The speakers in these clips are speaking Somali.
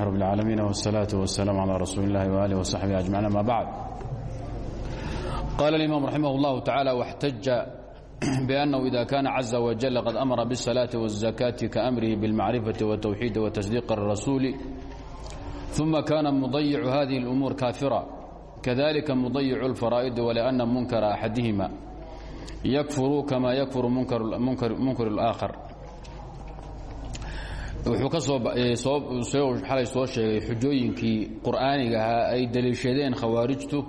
رب العالمين والصلاة والسلام على رسول الله وآله وصحبه أجمعين ما بعد قال الإمام رحمه الله تعالى واحتج بأنه إذا كان عز وجل قد أمر بالصلاة والزكاة كأمره بالمعرفة والتوحيد وتصديق الرسول ثم كان مضيع هذه الأمور كافرا كذلك مضيع الفرائض ولأن منكر أحدهما يكفر كما يكفر منكر, منكر, منكر الآخر wuxuu ka soo xalay soo sheegay xujooyinkii qur'aaniga ahaa ay deliishadeen khawaarijtu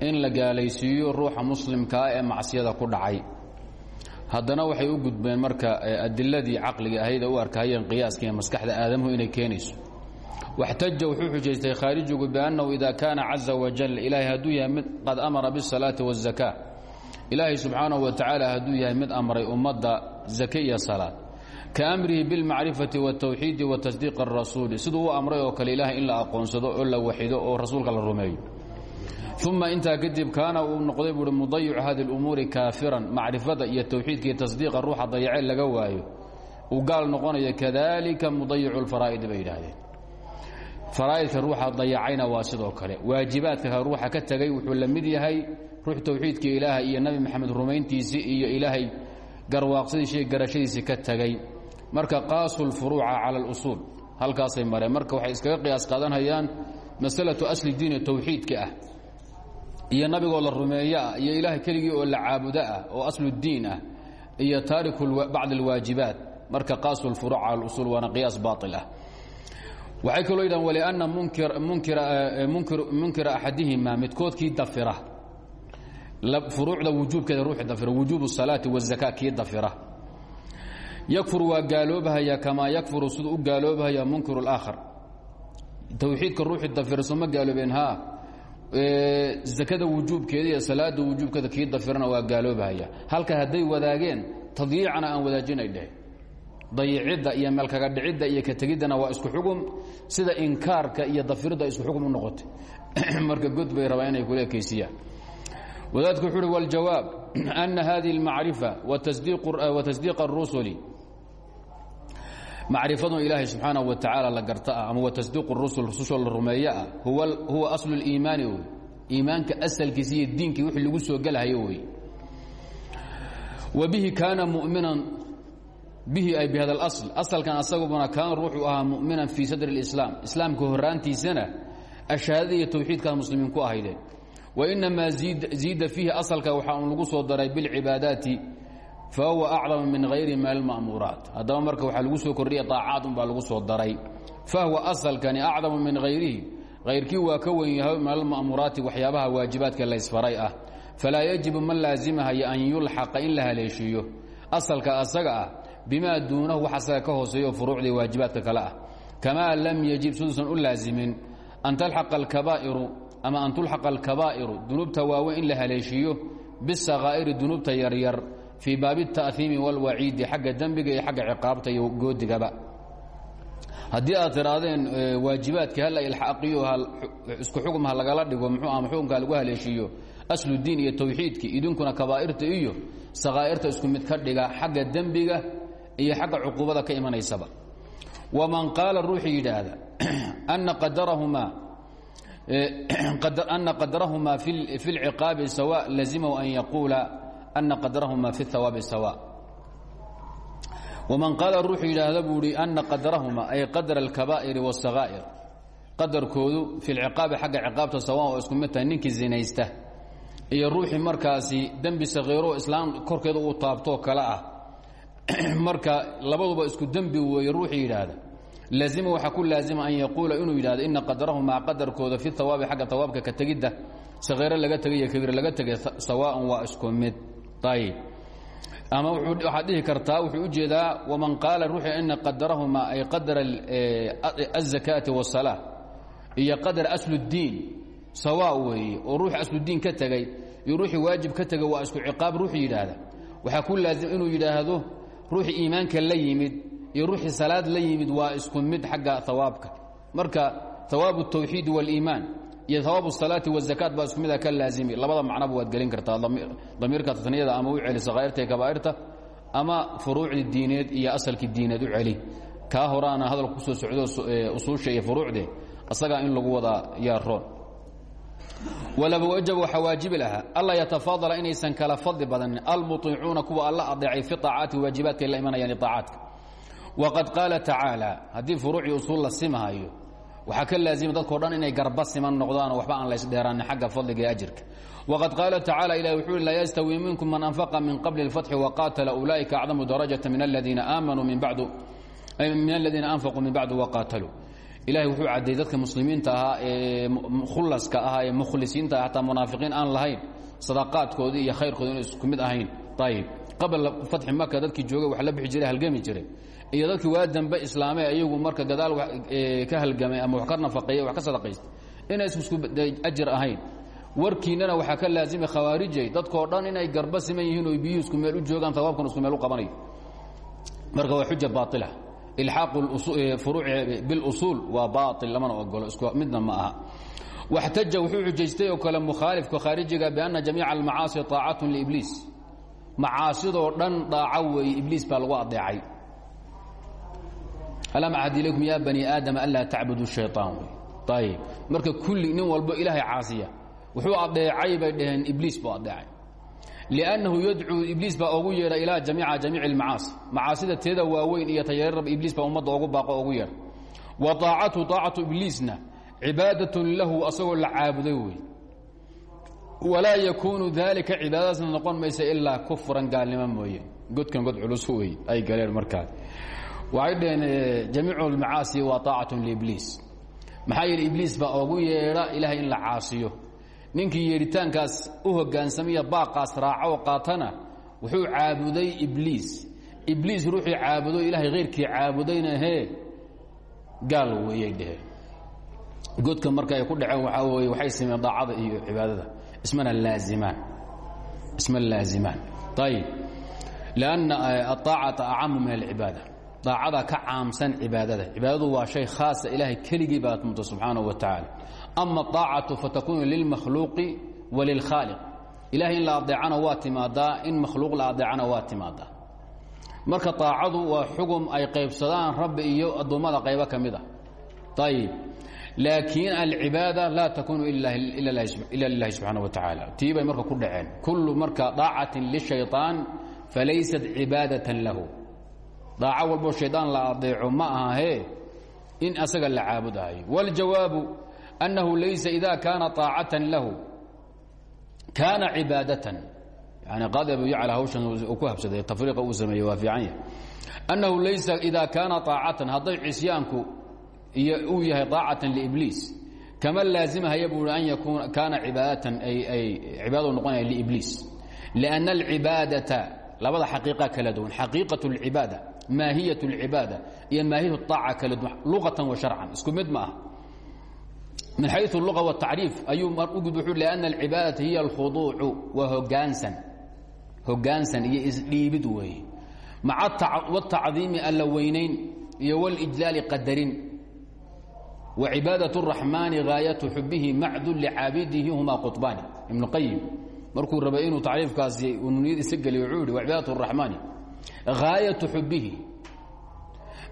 in la gaalaysiiyo ruuxa muslimkaa ee macsiyada ku dhacay. Haddana waxay u gudbeen marka adiladii caqliga ahayd ee u arkahayeen qiyaaska iyo maskaxda aadamuhu inay keenayso. Waxtaja wuxuu xujaystay khaarijigu biannahu ida kaana caza wajal ilaahay hadduu yahay mid qad amara bisalaati waazaka ilaahay subxaanahu wa tacaala hadduu yahay mid amray ummadda zake iyo salaad kaamrihi bilmacrifati wاtawxiidi watasdiiq الrasuuli siduu u amray oo kale ilahay in la aqoonsado oo la waxido oo rasuulka la rumeeyo uma intaa kadib kaana uu noqday buui mudayicu hadi اlumuuri kaafiran macrifada iyo tawxiidka iyo tasdiiqa ruuxa dayacee laga waayo uu gaal noqonayo kadalika mudayicu اlfaraa'idi bay yidhaahdeen faraa'idka ruuxa dayacayna waa sidoo kale waajibaadka ruuxa ka tegay wuxuu la mid yahay ruux tawxiidka ilaahay iyo nabi maxamed rumayntiisii iyo ilaahay garwaaqsadiisi iyo garashadiisii ka tegay marka qaasu lfuruuca cala اlusuul halkaasay mareen marka waxay iskaga qiyaas qaadanhayaan masalatu asli diini tawxiidka ah iyo nabigoo la rumeeyo ah iyo ilaahay keligii oo la caabudo ah oo asludiin ah iyo taariku bacd اlwaajibaat marka qaasu lfuruuc cala اlusuul waana qiyaas baail ah waxay kaloo yidhahan walianna munkira axadihima midkoodkii dafira furuucda wujuubkeeda ruuxi dafira wujuub الsalaati wالzaka kii dafira yakfur waa gaaloobahaya kamaa yakfuru siduu u gaaloobahaya munkir اlaakhar tawxiidka ruuxii dafirso ma gaaloobeen ha zakada wujuubkeeda iyo salaada wujuubkeeda kii dafirana waa gaaloobahaya halka hadday wadaageen tadyiicana aan wadaajinay dheh dayicidda iyo meelkaga dhicidda iyo ka tegiddana waa isku xugum sida inkaarka iyo dafiridda isku xugum u noqotay marka god bay rabaa inay kula ekeysiyaan wadaadku wuxu uhi wاljawaab أna hadihi اlmacrifa watasdiiq الrusuli macrifadu ilaahay subxaanaه wa tacaala la garta ah ama watasdiiq الrusul rusushoo la rumeeyo ah huwa aslu اliimaani wey iimaanka asalkiisa iyo diinkii wixii lagu soo gelahayo wey wa bihi kaana muminan bihi ay bihada اlasl asalkan asagubana kaana ruuxuu ahaa muminan fii sadri اlislaam islaamka horaantiisana ashahaadada iyo tawxiidkaad muslimiin ku ahaydeen wainamaa ziida fiihi asalka waxaa un lagu soo daray bilcibaadaati fahuwa acdama min hayri min alma'muuraat haddaba marka waxaa lagu soo kordhiya aacaad unbaa lagu soo daray fahuwa asalkani acdamu min hayrihi hayrkii waa ka wen yahay min alma'muuraati waxyaabaha waajibaadka laysfaray ah falaa yajibu man laasimahayo an yulxaqa in la haleeshiiyo asalka asaga ah bimaa duunahu wax asaga ka hooseeyo furuucdii waajibaadka kale ah kamaa lam yajib siduusan u laasimin an talxaqa alkabaa'iru ama an tulxaqa alkabaa'iru dunuubta waaweyn in la haleeshiiyo bisakaa'iri dunuubta yaryar fii baabi taaiimi wlwaciidi xagga dembiga iyo agga ciaabta iyo haddii aad tiraadeen e, waajibaadka hala ilaqiyo isku xugmha lagala dhigo mxu ah xukumka lagu haleeshiiyo asludiin iyo tawxiidki idinkuna kabaa'irta iyo sakaa'irta isku mid ka dhiga xagga dembiga iyo xagga cuquubada ka imanaysaba. Waman qaala ruuxii yidhaahda ana qadarahumaa e, fi اlciqaabi sawa lazimahu an yaquula أن يقuuل أن قدرهma في الثواaب سواء ومن قاaل ruuxu yidhaahda buu hi أنa قدرهma أي qadر الكبائر والصغائر qadarkoodu في العقاabi xagga ciقاabta saواء oo isku mid tahay ninkii zinaysta iyo ruuxii markaasi dembi sakiiro islaam korkeeda uu taabtoo kale ah marka labaduba isku dembi weeye ruuxii yidhaahda laazima waxaa ku laazima an yaquula inuu yidhahdo ina qadarahumaa qadarkooda fi hawaabi xagga hawaabka ka tegidda sakiiro laga tegay iyo kabiir laga tegay sawaaءan waa isku mid ayb ama waxaad dhihi kartaa wuxuu ujeedaa waman qaala ruuxii ina qadarahumaa ay qadar الzakaati والsalaa iyo qadar asludiin sawaa weeye oo ruuxi asludiin ka tegey iyo ruuxii waajib ka tegay waa isku ciqaab ruuxii yidhaahda waxaa ku laazima inuu yidhaahdo ruuxii iimaanka la yimid iyo ruuxii salaad la yimid waa isku mid xagga hawaabka marka hawaabu الtawxiid wاliimaan iyo awaab salaati wazakaat baa iskumida ah, ka laazimi. Labada macnaba waad gelin kartaa. Damiirka taniyada ama u celi sakaairta iyo kabaairta ama furuucdii diineed iyo asalkii diineed u celi. Kaa horaana hadalka ku soo socdo usuusha iyo furuucde asagaa in lagu wadaa yaa roon. Wlawajab waxaa waajibi lahaa alla yatafaadala inaysan kala fadli badanin almuicuuna kuwa alla adeecay fi aacaati waajibaadkaay la imanayaan aacaadka waqad qaala tacaala haddii furuucii usuul la simaayo waxaa ka laazima dadko dhan inay garba siman noqdaanoo waxba aan laysdheeraanin xagga fadliga ee ajirka. Waqad qaala tacaala ilah wuxuu i laa yastawi minkum man anfaqa min qabli اlfatxi waqaatala ulaa'ika acdamu darajata min aladiina aamanuu min bacdu min aladiina anfaquu min bacdu waqaataluu ilahay wuxuu caddeeyey dadka muslimiinta ahaa ee khulaska ahaa ee mukhlisiinta ah hataa munaafiqiin aan lahayn sadaqaadkoodii iyo khayrkoodi inu isku mid ahayn. Ayib qabla fatxi maka dadkii joogay wax la bixi jiray halgami jiray iyo dadkii waa dambe islaamee iyagu marka gadaal ka halgamay ama wax ka nafaqeeyey wax ka sadaqaystay inay isku ajir ahayn. Warkiinana waxaa ka laazimay khawaarijay dadkoo dhan inay garba siman yihiin oo biyuhu isku meel u joogaan hawaabkan isku meel u qabanayo marka waa xuja baaila ilxaaqu furuuci bilusuul waa baail lamana ogolo isku midna ma aha. Waxtaja wuxuu xujaystay oo kale mukhaalifka khaarijiga bianna jamiica almacaasi aacatun liibliis macaasidoo dhan dhaaco weeye ibliis baa lagu adeecay alam cahd ilaykum ya bani aadam anlaa tacbudu shayaan wey ayb marka kulli nin walbo ilaahay caasiya wuxuu adeecay bay dhaheen ibliis buu adeecay liannahu yadcuu ibliis baa ogu yeedha ilaa jamiica jamiici almacaasi macaasida teeda waaweyn iyo tayararaba ibliis baa ummadda ogu baaqo ogu yeedha wa aacatu aacatu ibliisna cibaadatun lahu asagoo la caabuday wey walaa yakuunu daalika cibaadadaasna noqon maysa ilaa kufran gaalnimo mooye godkan god culus wey ay galeen markaas waxay dhaheen jamiic اlmacaasi waa طaacaة libliis maxaa yeele ibliis baa ogu yeedha ilahay in la caasiyo ninkii yeedhitaankaas u hogaansamiya baaqaas raaca oo qaatana wuxuu caabuday ibliis ibliis ruuxii caabudo ilaahay khayrkii caabudayna hee gaal weeyay dheheen godka marka ay ku dhaceen waxaa weeye waxay sameen daacada iyo cibaadada ismana laazimaan isma laazimaan ayib lianna aaacata acamu min alcibaada daacada ka caamsan cibaadada. Cibaadadu waa shay khaasa ilaahay keligii baad muddo subxaanahu wa tacaala. Ama aacatu fatakunu lilmakhluuqi walilkhaaliq ilahay in la adeecana waa timaadaa in makhluuq la adeecana waa timaadaa. Marka aacadu waa xugum ay qaybsadaan rabbi iyo addoommada qaybo ka mid a ayib laakiin alcibaada laa takunu ila lilahi wa tacaala. Tii marka ku dhaceen. Kullu marka daacatin lishayطaan falaysat cibaadatan lahu daaco walbo shaydaan la adeeco ma aha he in asaga la caabudahayo wاljawaabu أنه laysa إida kaana طاacaة lahu kaana cibaadaة yani qaadi abu yacla hawshan uu ku habsaday tafriiqa uu sameeyey waa fiican yahay أنahu laysa إida kaana طaacatan hadday cisyaanku iyo uu yahay طaacatan لإbliis kama laazimahaya buu an yakuna kaana cibaadatan ay cibaadadu noqonaya لإbliis لأن الcibaadaةa labada xaqiiqa kala duwan xaqiiqaة الcibaada maahiyaة الcibaada iyo maahiyaة الطaaca kala duwan luغatan wa sharcan isku mid ma ah min xayu اluga wاtacriif ayuu ugud wuxuu لأna اlcibaadaةa hiya اlkhuduucu waa hogaansan hogaansan iyo isdhiibid weeye maca wالtacdiimi alla weynayn iyo wاlijlaali qadarin wacibaadaة الraxmaani gaayatu xubihi macdun lcaabidihi huma quطbaani ibn qayim markuu rabay inuu tacriifkaasi niyad isa geliy wuxuu yihi wacibaadaة الraxmaani gaayatu xubihi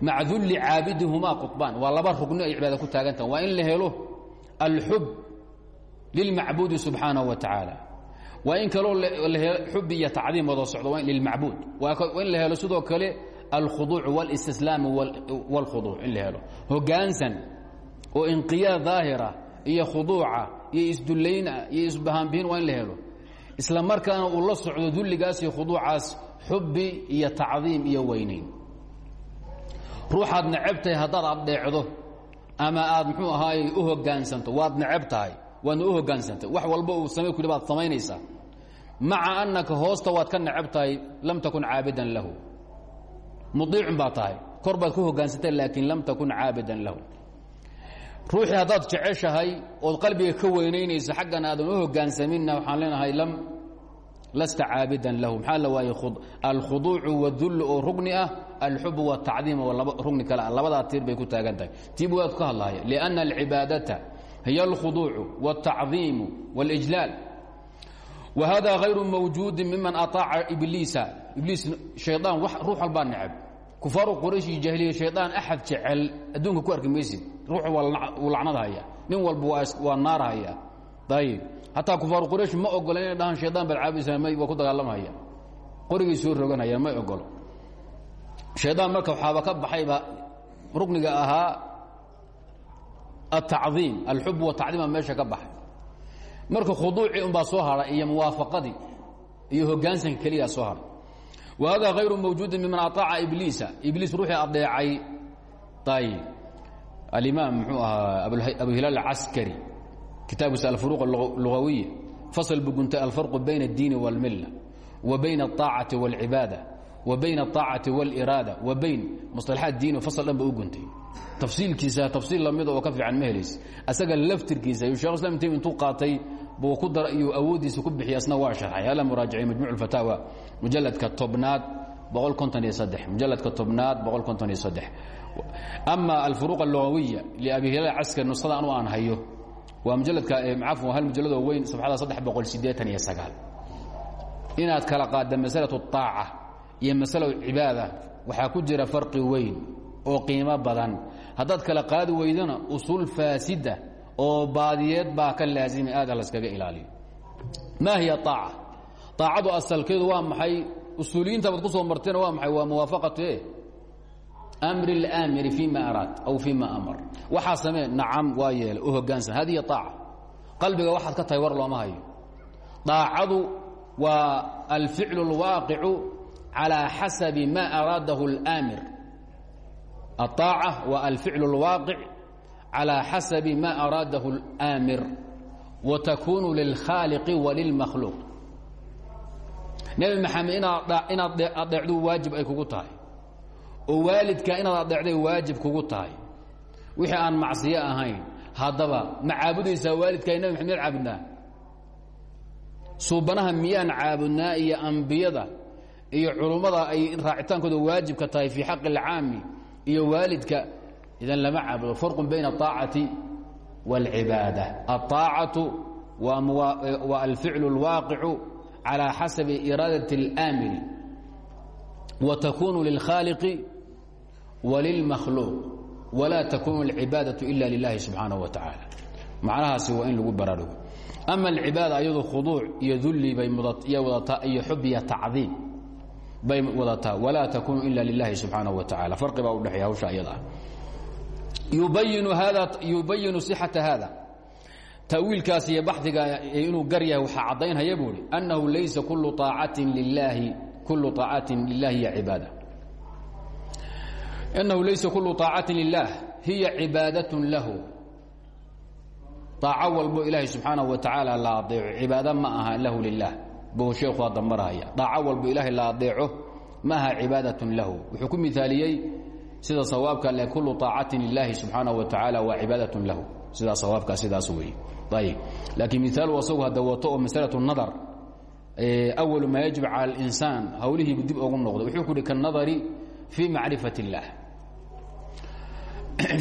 macdun lcaabidi huma quطbaan waa laba rugni ay cibaada ku taagantaha waa in la helo alxub lilmacbuudi subxaanaه wa tacaala waa in kaloo xub iyo tacdiim wada socdo lilmacbuud waa in la helo sidoo kale alkhuduuc wاlistislaam wاlkhuduuc in la helo hogaansan oo inqiyaad daahira iyo khuduuca iyo isdulayna iyo isbahaanbihin waa in la helo isla markaana uu la socdo dulligaas iyo khuduucaas xubi iyo tacdiim iyo weynayn ruuxaad necebtahay haddaad addeecdo ama aad mxuu ahaay u hogaansanto waad neceb tahay waadna u hogaansantay wax walba uu samay ku baad samaynaysaa. Maca annaka hoosta waad ka neceb tahay lam takun caabidan lahu. Mudiicun baa tahay kor baad ku hogaansantay laakiin lam takun caabidan lahu. Ruuxii haddaad jeceshahay ood qalbiga ka weynaynayso xaggan aadan u hogaansaminna waxaan leenahay lam lasta caabidan lahu maxaa la waaye alkhuduucu wadullu oo rugni ah alxubu wاtacdiim oo rugni kale ah labadaa tiir bay ku taagan tahay tiibu waad ka hadlahaya liأnna alcibaadaةa hiy اlkhuduucu wاltacdiimu wاlijlaal wa hada غayru mawjuudi miman aطaaca ibliisa ibliis shayطaan ruux walbaa neceb kufaaru quraysh iyo jahiliya shaydaan axad jecel adduunka ku arki maysid ruuxu wuu lacnad haya nin walba waa naar haya ayib hataa kufaaru quraysh ma ogola inay dhahaan shaydaan baad caabudaysaa waa ku dagaalamhaya qorigay soo roganayaan may ogolo shaydaan marka waxaaba ka baxayba rukniga ahaa altacdiim alxub watacdiima meesha ka baxay. Marka khuduucii unbaa soo hadha iyo muwaafaqadii iyo hogaansanka keliyaa soo hadhay wa hada hayru mawjuudin miman aطaaca ibliisa. Ibliis ruuxii adeecay ayb alimaam muxuu ahaa abu hilaal acaskari kitaabkiisa alfuruq lugawiya fasl buguntay alfarqu bayna اddiini wاlmilla wa bayna الطaacati wاlcibaada wa bayna الطaacati wاliraada wa bayn musطalaxaat diini fasl dhan ba u guntay tafsiilkiisa tafsiil lamida oo ka fiican ma helays asaga laftirkiisa yu shekh islam taymi intuu qaatay buu ku dara iyo awooddiisa ku bixiya asna waa sharxay hala muraajacay majmuc اfataawa mujaladka tobnaad boqol konton iyo saddex mujaladka tobnaad boqol konton iyo saddex ama alfuruq allugawiya liabi hilaal caskar nusada anu aan hayo waa mujaladka eh, hal mujaladoo weyn safxada saddex boqol sideetan iyo sagaal. Inaad kala qaadda masalatu طaaca iyo masala cibaada waxaa ku jira farqi weyn oo qiimo badan. Haddaad kala qaadi weydana usul faasida oo baadiyeed baa ka laazima aada laskaga ilaaliyo. Maa hiya aaca aacadu asalkeedu waa maxay? Usuuliyiinta baad ku soo marteen waa maay waa muwaafaqate e mri اlaamiri fima araad aw fima amar waxaa samee nacam waa yeelay u hogaansan hadihi aaca qalbiga waxaad ka tahay war looma hayo aacadu waa alficlu اlwaaqicu calى xasabi ma araadahu اlaamir aaaca waa alficlu اlwaaqic calى xasabi ma araadahu اlaamir wa takunu lilkhaaliqi walilmakhluuq nebi maxamed inaad adeecdu waajib ay kugu tahay oo waalidka inaad adeecday waajib kugu tahay wixii aan macsiyo ahayn haddaba ma caabudaysaa waalidka nebi maxamed miyaad caabudnaa suubanaha miyaan caabudnaa iyo ambiyada iyo culummada ay raacitaankooda waajibka tahay fii xaqi اlcaami iyo waalidka idan lama caabudo farqu bayna الطaacati wاlcibaada الطaacatu waa alficlu اlwaaqicu calى xasabi iraadaة اlaamiri wa takunu lilkhaaliqi walilmakhluuq walaa takunu اlcibaadaة ila lilahi subxaanaه wa tacaala macnahaasi waa in lagu baraarugo ama alcibaada ayadu khuduuc iyo dulli bay iyo wadataa iyo xub iyo tacdiim bay wadataa walaa takunu ila lilahi subxaanaه wa tacala farqi baa udhexeeya hawsha ayada ah yubayinu hada yubayinu صixata hada tawiilkaas iyo baxiga inuu gar yahay waxaa caddaynhaya buu hi annahu laysa kulu aacatin lilaahi kulu طaacatin lilahi hiya cibaada annahu laysa kulu طaacatin lilah hiya cibaadaة lahu طaaco walbo ilaahay subxaanaه wa tacaala la adeeco cibaado ma aha lahu lilah buu sheekhu hadda marhaya daaco walbo ilaahay la adeeco ma aha cibaadaة lahu wuxuu ku miaaliyey sida sawaabka le kulu طaacatin lilahi subxaanaه wa tacaala waa cibaadaة lahu sidaa sawaabkaa sidaas wey ayb laakiin miaalu asagu hadda wato oo masalaة الnadar awalu maa yajib calى اlinsaan hawlihiibu dib ogu noqday wuxuu ku uhi kanadari fii macrifaة الlah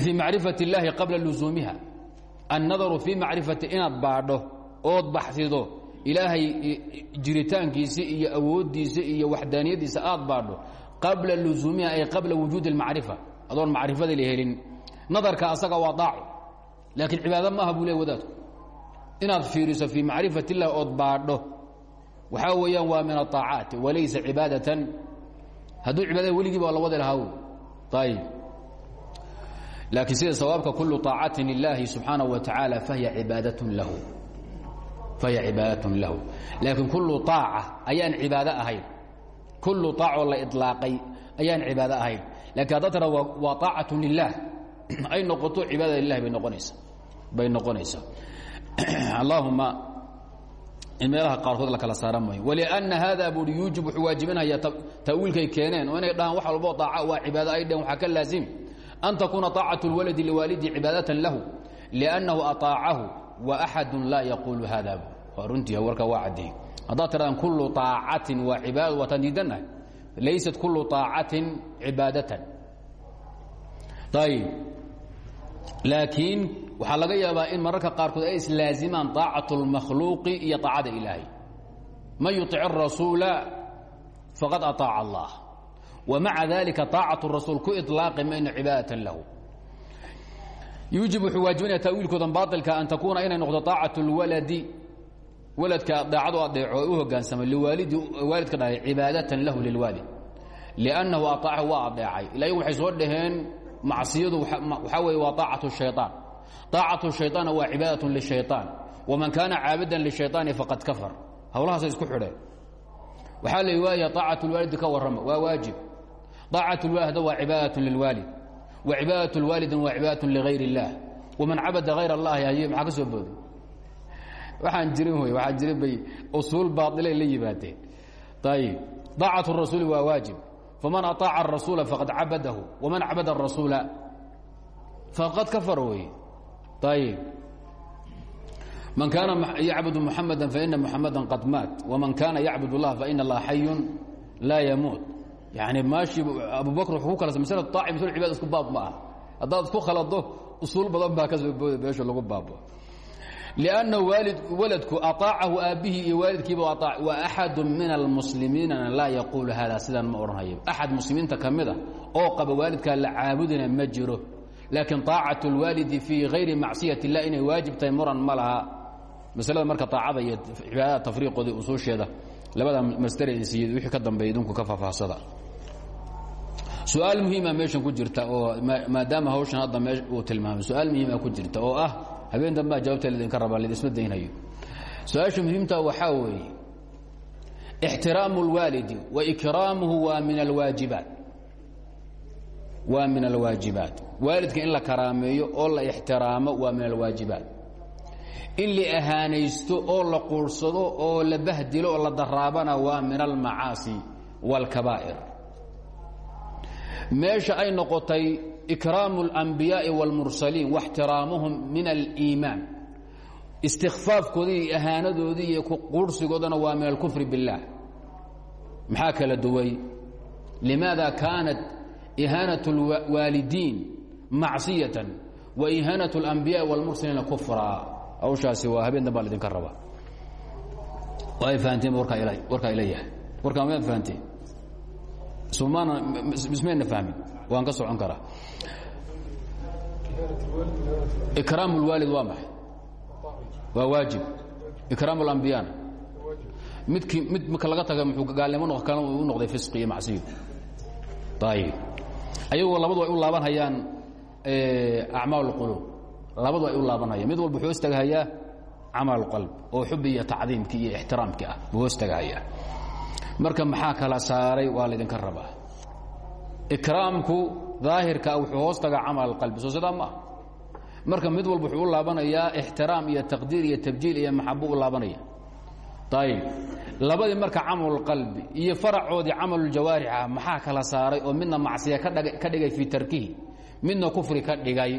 fii macrifaة الlahi qabla lusuumiha annadaru fii macrifati inaad baadho ood baxsido ilaahay jiritaankiisa iyo awooddiisa iyo waxdaaniyadiisa aad baadho qabla lusuumiha ay qabla wujuudi اlmacrifa adoon macrifada la helin nadarka asaga waa daaco laakiin cibaado maaha buu le wadaadku inaad fiiriso fii macrifat اllah ood baadho waxaa weeyaan waa min aلطaacaat walaysa cibaadatan hadduu cibaadada weligii ba la wadi lahaa ayb laakiin sida sawaabka kulu طaacatin lilahi subxaanaه wa tacaala fahiya cibaadaة lahu fahiya cibaadaة lahu laakiin kulu طaaca ayaan cibaado ahayn kulu طaacoo la iطlaaqay ayaan cibaado ahayn lakin haddaad tara waa طaacaة lilah ay noqoto cibaada lilahi bay noqonaysa bay noqonaysaa allahuma in meelaha qaarkood la kala saara maayo wlأna hada bui yuujib wuxuu waajibinaya tawiilkay keeneen oo inay dhahaan wax walbo طaaca waa cibaado ay dheheen waxaa ka laazim an takuuna طaacaة اlwaladi liwaalidi cibaadaة lahu لأnnahu aطaacahu وaxadu laa yaquulu hada waa runtii warka waa caddeey haddaad tirahdaan kulu طaacatin waa cibaada waataan diidannahay laysat kulu طaacatin cibaadatan ayb laakiin waxaa laga yaabaa in mararka qaarkood ay islaazimaan طaacaة الmakhluuqi iyo طaacada ilaahay man yuطic الrasuula faqad aطaaca الlah wamaca dalika طaacaة الrasuul ku iطlaaqi mayno cibaadaة lahu yuujib wuxuu waajibinaya tawiilkoodan baailka an takuuna inay noqdo طaacaة اlwaladi waladka daacadu adeeco u hogaansama liwaalidi waalidka dhahay cibaadatan lahu lilwaalid liannahu aaacahu waa adeecay ila ayagu waxay soo dhaheen macsiyadu waxaa weeye waa aacat shayطaan aacat shayطaanna waa cibaadaة lishayطaan waman kaana caabidan lishayطaani faqad kafar hawlahaasay isku xidheen waxaa la waaya aacat اlwaalidi ka warrama waa waajib aacat اlwaalid waa cibaadaة lilwaalid wa cibaadaة اlwaalidin waa cibaadaة ligayr الlah waman cabada hayr اllahi haye maxaa ka soo booday waxaan jirin wey waxaan jirin bay usuul baailay la yimaadeen ayib aacat الrasuuli waa waajib faman aطaaca الrasuula faqad cabadahu waman cabada الrasuula faqad kafar wey ayib man kaana yacbud muxamada faina muxamada qad maat waman kaana yacbud اllah faina اllaha xayun laa yamuut yani maashi abubakr wuxuu ku kala masl aaci masl cibada isku baab ma ah haddaad isku khalado usuul badan baa ka soo booda meesha lagu baabo لأnنه waladku aطaacahu aabbihii iyo waalidkiiba wa أxadu min اlmuslimiinana laa yaquul hada sidan ma odhanhayo axad muslimiinta ka mida oo qaba waalidkaa la caabudina ma jiro laakiin طaacaة الwaalidi fii غayri macصiyaة الlah inay waajib tahay muran ma laha maslada marka طaacada iyo cibaadada tafriiqoodii usuusheeda labada masdarsiiy wixii ka dambeeya idinku ka faahfaahsada su'aal muhiima meeshan ku jirta oo maadaama hawshan hadda mee uu tilmaamay su'aal muhiima ku jirta oo ah habeen dambaa jawaabta laydinka rabaa laydisma daynhayo su'aasha muhiimta waxaa weeye ixtiraamu اlwaalidi wa ikraamuhu waa min alwaajibaat. Waa min alwaajibaat. Waalidka in la karaameeyo oo la ixtiraamo waa min alwaajibaat. In la ahaanaysto oo la quursado oo la bahdilo oo la daraabana waa min almacaasi wاlkabaa'ir meesha ay noqotay ikraamu اlanbiyaaءi wاlmursaliin waxtiraamuhum min aliimaan istikfaafkoodii iyo ahaanadoodii iyo quursigoodana waa min alkufri biاllah maxaa kala duway limaada kaanat ihaanaة اlwaalidiin macsiyatan wa ihaanaة اlanbiyaaءi wاlmursaliina kufraa hawshaasi waa habeen dambaa laydinka rabaa ay fahanteen warkaa ila yahay warkaa maad fahanteen somaana mismayna fahmin waan ka socon karaa ikraam اlwaalid waa maxay waa waajib ikraam اlambiyana midkii mid marka laga taga muxuu gaalnimo noq kale u noqday fisqi iyo macsiyo ayib ayagoo labadu ay u laabanhayaan acmaal اlquluub labadu ay u laabanhayaan mid walba wuxuu hoostagahayaa camal qalb oo xubi iyo tacdiimkii iyo ixtiraamkii ah buu hoostagahayaa marka maxaa kala saaray waa laydinka rabaa. Ikraamku daahirkaa wuxuu hoos tagaa camal qalbi soo sidaa maaha marka mid walba wuxuu u laabanayaa ixtiraam iyo taqdiir iyo tabjiil iyo maxabo u laabanaya. Ayib labadii marka camalulqalbi iyo faracoodii camaluljawaarix ah maxaa kala saaray oo midna macsiya ka dhigay fii tarkihi midna kufri ka dhigay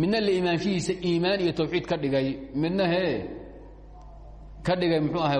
midna liimaanshihiisa iimaan iyo tawxiid ka dhigay midna he ka dhigay muxuu ahay